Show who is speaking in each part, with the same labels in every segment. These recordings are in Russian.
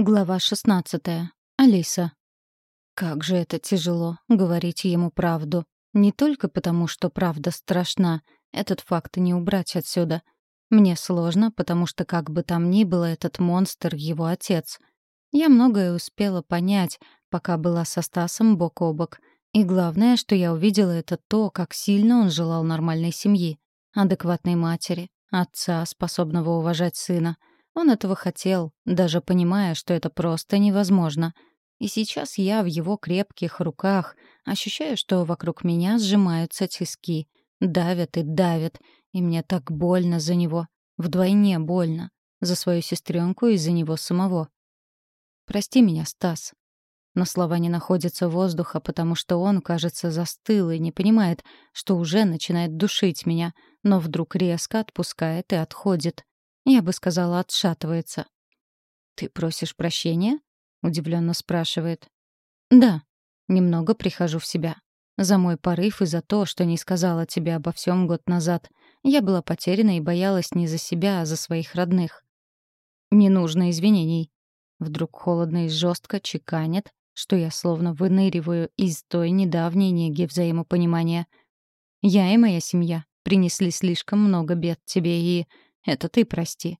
Speaker 1: Глава 16. Алиса. Как же это тяжело — говорить ему правду. Не только потому, что правда страшна, этот факт не убрать отсюда. Мне сложно, потому что как бы там ни было, этот монстр — его отец. Я многое успела понять, пока была со Стасом бок о бок. И главное, что я увидела, это то, как сильно он желал нормальной семьи, адекватной матери, отца, способного уважать сына — он этого хотел, даже понимая, что это просто невозможно. И сейчас я в его крепких руках ощущаю, что вокруг меня сжимаются тиски, давят и давят, и мне так больно за него, вдвойне больно, за свою сестренку и за него самого. «Прости меня, Стас». Но слова не находятся воздуха, потому что он, кажется, застыл и не понимает, что уже начинает душить меня, но вдруг резко отпускает и отходит. Я бы сказала, отшатывается. «Ты просишь прощения?» — удивленно спрашивает. «Да». Немного прихожу в себя. За мой порыв и за то, что не сказала тебе обо всем год назад. Я была потеряна и боялась не за себя, а за своих родных. «Не нужно извинений». Вдруг холодно и жестко чеканит, что я словно выныриваю из той недавней неги взаимопонимания. Я и моя семья принесли слишком много бед тебе и... Это ты прости».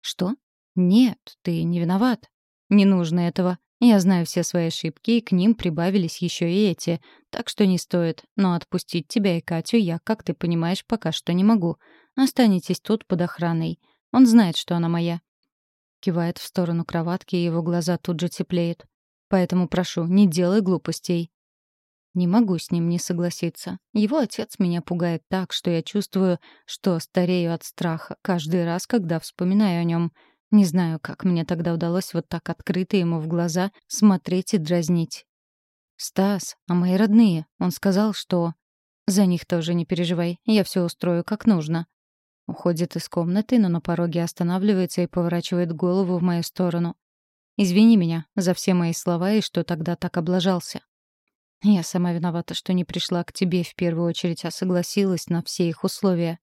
Speaker 1: «Что? Нет, ты не виноват. Не нужно этого. Я знаю все свои ошибки, и к ним прибавились еще и эти. Так что не стоит. Но отпустить тебя и Катю я, как ты понимаешь, пока что не могу. Останетесь тут под охраной. Он знает, что она моя». Кивает в сторону кроватки, и его глаза тут же теплеют. «Поэтому прошу, не делай глупостей. Не могу с ним не согласиться. Его отец меня пугает так, что я чувствую, что старею от страха каждый раз, когда вспоминаю о нем. Не знаю, как мне тогда удалось вот так открыто ему в глаза смотреть и дразнить. «Стас, а мои родные?» Он сказал, что... «За них тоже не переживай, я все устрою как нужно». Уходит из комнаты, но на пороге останавливается и поворачивает голову в мою сторону. «Извини меня за все мои слова и что тогда так облажался. Я сама виновата, что не пришла к тебе в первую очередь, а согласилась на все их условия.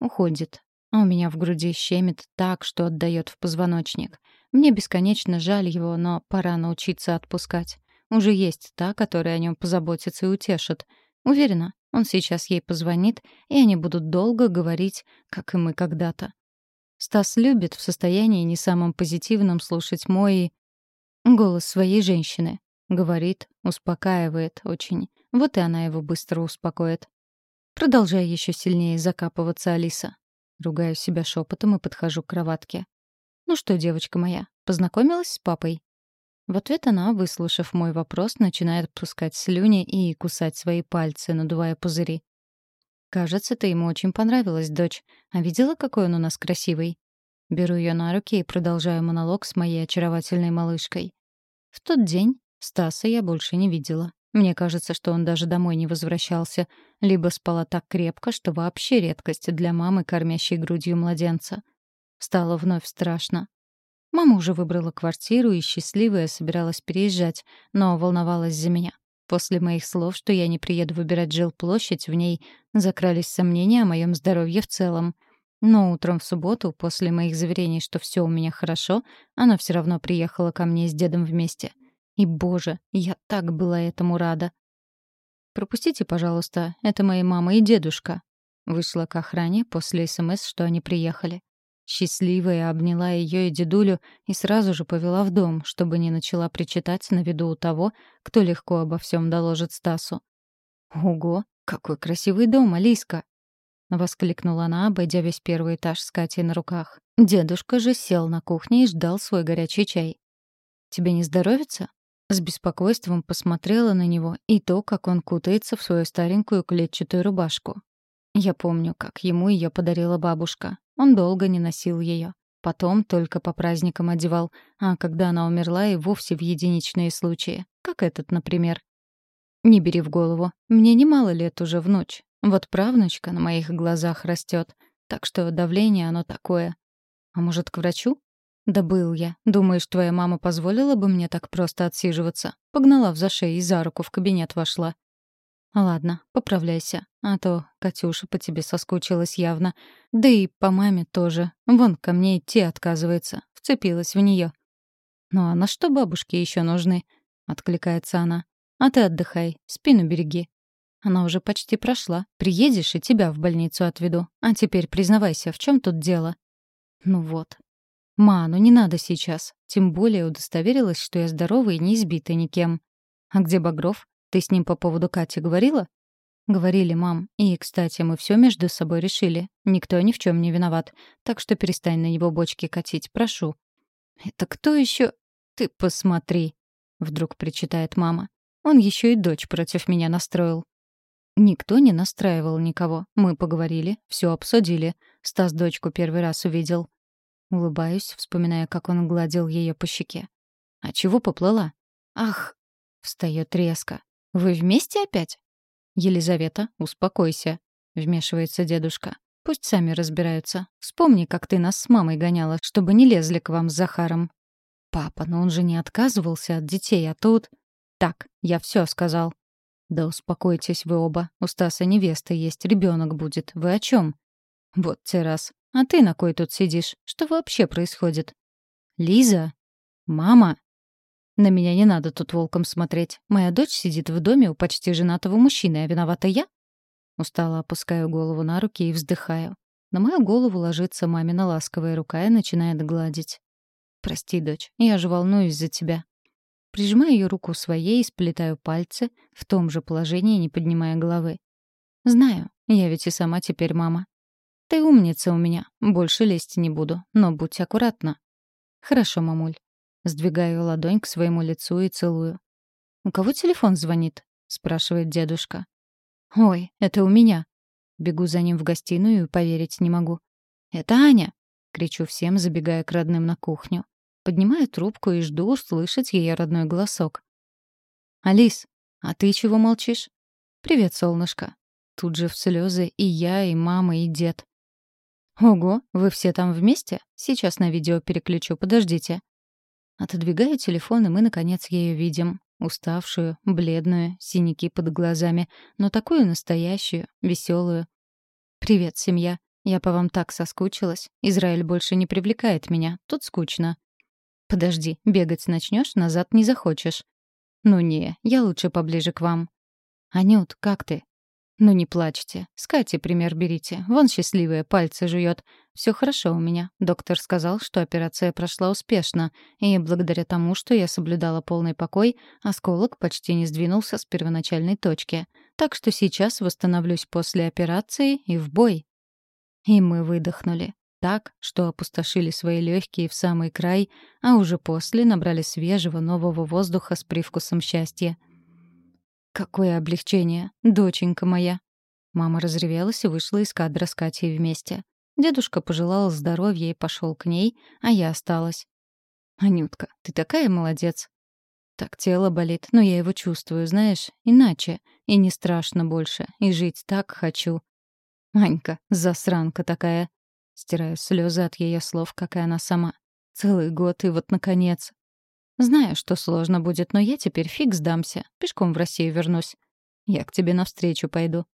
Speaker 1: Уходит. А у меня в груди щемит так, что отдает в позвоночник. Мне бесконечно жаль его, но пора научиться отпускать. Уже есть та, которая о нем позаботится и утешит. Уверена, он сейчас ей позвонит, и они будут долго говорить, как и мы когда-то. Стас любит в состоянии не самым позитивном слушать мой голос своей женщины. Говорит, успокаивает очень. Вот и она его быстро успокоит. Продолжая еще сильнее закапываться Алиса. Ругаю себя шепотом и подхожу к кроватке. «Ну что, девочка моя, познакомилась с папой?» В ответ она, выслушав мой вопрос, начинает пускать слюни и кусать свои пальцы, надувая пузыри. «Кажется, ты ему очень понравилась, дочь. А видела, какой он у нас красивый?» Беру ее на руки и продолжаю монолог с моей очаровательной малышкой. В тот день Стаса я больше не видела. Мне кажется, что он даже домой не возвращался, либо спала так крепко, что вообще редкость для мамы, кормящей грудью младенца. Стало вновь страшно. Мама уже выбрала квартиру и счастливая собиралась переезжать, но волновалась за меня. После моих слов, что я не приеду выбирать жилплощадь в ней, закрались сомнения о моем здоровье в целом. Но утром в субботу, после моих заверений, что все у меня хорошо, она все равно приехала ко мне с дедом вместе. И, боже, я так была этому рада. «Пропустите, пожалуйста, это мои мама и дедушка». Вышла к охране после СМС, что они приехали. Счастливая обняла ее и дедулю и сразу же повела в дом, чтобы не начала причитать на виду у того, кто легко обо всем доложит Стасу. «Ого, какой красивый дом, Алиска!» — воскликнула она, обойдя весь первый этаж с Катей на руках. Дедушка же сел на кухне и ждал свой горячий чай. «Тебе не здоровится?» С беспокойством посмотрела на него и то, как он кутается в свою старенькую клетчатую рубашку. Я помню, как ему ее подарила бабушка. Он долго не носил ее. Потом только по праздникам одевал, а когда она умерла, и вовсе в единичные случаи, как этот, например. Не бери в голову, мне немало лет уже в ночь. Вот правнучка на моих глазах растет, так что давление оно такое. А может, к врачу? «Да был я. Думаешь, твоя мама позволила бы мне так просто отсиживаться?» Погнала в зашей и за руку в кабинет вошла. «Ладно, поправляйся. А то Катюша по тебе соскучилась явно. Да и по маме тоже. Вон ко мне идти отказывается. Вцепилась в нее. «Ну а на что бабушке еще нужны?» — откликается она. «А ты отдыхай, спину береги». Она уже почти прошла. Приедешь, и тебя в больницу отведу. А теперь признавайся, в чем тут дело? Ну вот. Ма, ну не надо сейчас. Тем более удостоверилась, что я здорова и не избита никем. А где Багров? Ты с ним по поводу Кати говорила? Говорили, мам. И, кстати, мы все между собой решили. Никто ни в чем не виноват. Так что перестань на него бочки катить, прошу. Это кто еще? Ты посмотри. Вдруг причитает мама. Он еще и дочь против меня настроил. Никто не настраивал никого. Мы поговорили, все обсудили. Стас дочку первый раз увидел. Улыбаюсь, вспоминая, как он гладил ее по щеке. «А чего поплыла?» «Ах!» — встает резко. «Вы вместе опять?» «Елизавета, успокойся», — вмешивается дедушка. «Пусть сами разбираются. Вспомни, как ты нас с мамой гоняла, чтобы не лезли к вам с Захаром». «Папа, но он же не отказывался от детей, а тут...» «Так, я все сказал. «Да успокойтесь вы оба. У Стаса невеста есть, ребенок будет. Вы о чем? «Вот те раз. А ты на кой тут сидишь? Что вообще происходит?» «Лиза? Мама?» «На меня не надо тут волком смотреть. Моя дочь сидит в доме у почти женатого мужчины, а виновата я?» Устало опускаю голову на руки и вздыхаю. На мою голову ложится мамина ласковая рука и начинает гладить. «Прости, дочь, я же волнуюсь за тебя. Прижимаю ее руку своей и сплетаю пальцы в том же положении, не поднимая головы. Знаю, я ведь и сама теперь мама. Ты умница у меня, больше лезть не буду, но будь аккуратна. Хорошо, мамуль. Сдвигаю ладонь к своему лицу и целую. «У кого телефон звонит?» — спрашивает дедушка. «Ой, это у меня». Бегу за ним в гостиную и поверить не могу. «Это Аня!» — кричу всем, забегая к родным на кухню. Поднимаю трубку и жду услышать ее родной голосок. «Алис, а ты чего молчишь?» «Привет, солнышко». Тут же в слезы и я, и мама, и дед. «Ого, вы все там вместе? Сейчас на видео переключу, подождите». Отодвигаю телефон, и мы, наконец, ее видим. Уставшую, бледную, синяки под глазами, но такую настоящую, веселую. «Привет, семья. Я по вам так соскучилась. Израиль больше не привлекает меня. Тут скучно. Подожди, бегать начнешь, назад не захочешь. Ну не, я лучше поближе к вам. Анют, как ты? Ну не плачьте. С Кати пример берите. Вон счастливая, пальцы жует. Все хорошо у меня. Доктор сказал, что операция прошла успешно, и благодаря тому, что я соблюдала полный покой, осколок почти не сдвинулся с первоначальной точки. Так что сейчас восстановлюсь после операции и в бой. И мы выдохнули так, что опустошили свои легкие в самый край, а уже после набрали свежего нового воздуха с привкусом счастья. «Какое облегчение, доченька моя!» Мама разревелась и вышла из кадра с Катей вместе. Дедушка пожелал здоровья и пошел к ней, а я осталась. «Анютка, ты такая молодец!» Так тело болит, но я его чувствую, знаешь, иначе. И не страшно больше, и жить так хочу. Анька, засранка такая. Стираю слезы от ее слов, как и она сама. Целый год, и вот наконец. Знаю, что сложно будет, но я теперь фиг сдамся. Пешком в Россию вернусь. Я к тебе навстречу пойду.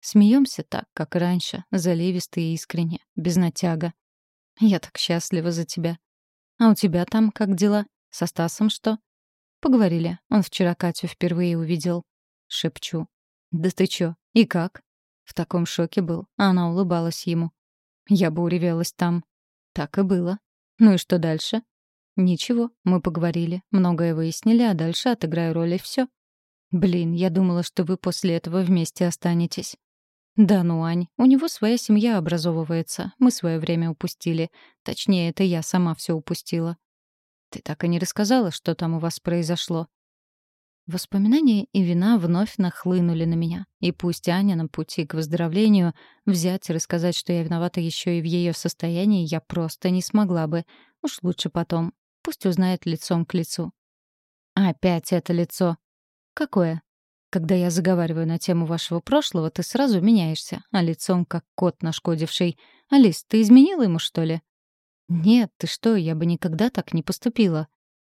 Speaker 1: Смеемся так, как раньше, заливисто и искренне, без натяга. Я так счастлива за тебя. А у тебя там как дела? Со Стасом что? Поговорили. Он вчера Катю впервые увидел. Шепчу. Да ты чё? И как? В таком шоке был. А она улыбалась ему. Я бы уревелась там. Так и было. Ну и что дальше? Ничего, мы поговорили, многое выяснили, а дальше отыграю роль и все. Блин, я думала, что вы после этого вместе останетесь. Да ну, Ань, у него своя семья образовывается. Мы свое время упустили. Точнее, это я сама все упустила. Ты так и не рассказала, что там у вас произошло. Воспоминания и вина вновь нахлынули на меня. И пусть Аня на пути к выздоровлению взять и рассказать, что я виновата еще и в ее состоянии, я просто не смогла бы. Уж лучше потом. Пусть узнает лицом к лицу. Опять это лицо. Какое? Когда я заговариваю на тему вашего прошлого, ты сразу меняешься, а лицом как кот нашкодивший. Алис, ты изменила ему, что ли? Нет, ты что, я бы никогда так не поступила.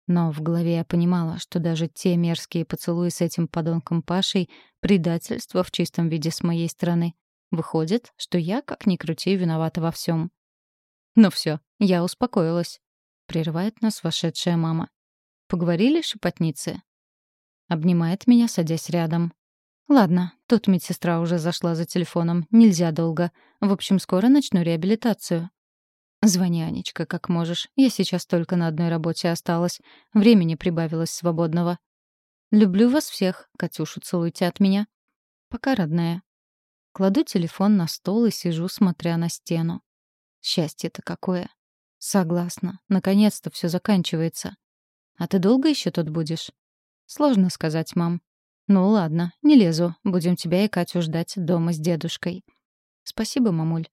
Speaker 1: Но в голове я понимала, что даже те мерзкие поцелуи с этим подонком Пашей — предательство в чистом виде с моей стороны. Выходит, что я, как ни крути, виновата во всем. Ну все, я успокоилась. — прерывает нас вошедшая мама. «Поговорили, шепотницы?» Обнимает меня, садясь рядом. «Ладно, тут медсестра уже зашла за телефоном. Нельзя долго. В общем, скоро начну реабилитацию». «Звони, Анечка, как можешь. Я сейчас только на одной работе осталась. Времени прибавилось свободного». «Люблю вас всех. Катюшу целуйте от меня». «Пока, родная». Кладу телефон на стол и сижу, смотря на стену. Счастье-то какое. Согласна. Наконец-то все заканчивается. А ты долго еще тут будешь? Сложно сказать, мам. Ну ладно, не лезу. Будем тебя и Катю ждать дома с дедушкой. Спасибо, мамуль.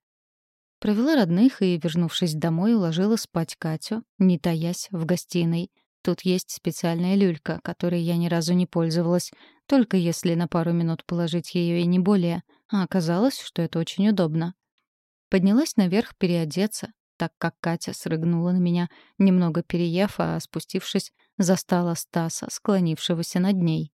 Speaker 1: Провела родных и, вернувшись домой, уложила спать Катю, не таясь, в гостиной. Тут есть специальная люлька, которой я ни разу не пользовалась, только если на пару минут положить ее и не более, а оказалось, что это очень удобно. Поднялась наверх переодеться, так как Катя срыгнула на меня, немного переев, а спустившись, застала Стаса, склонившегося над ней.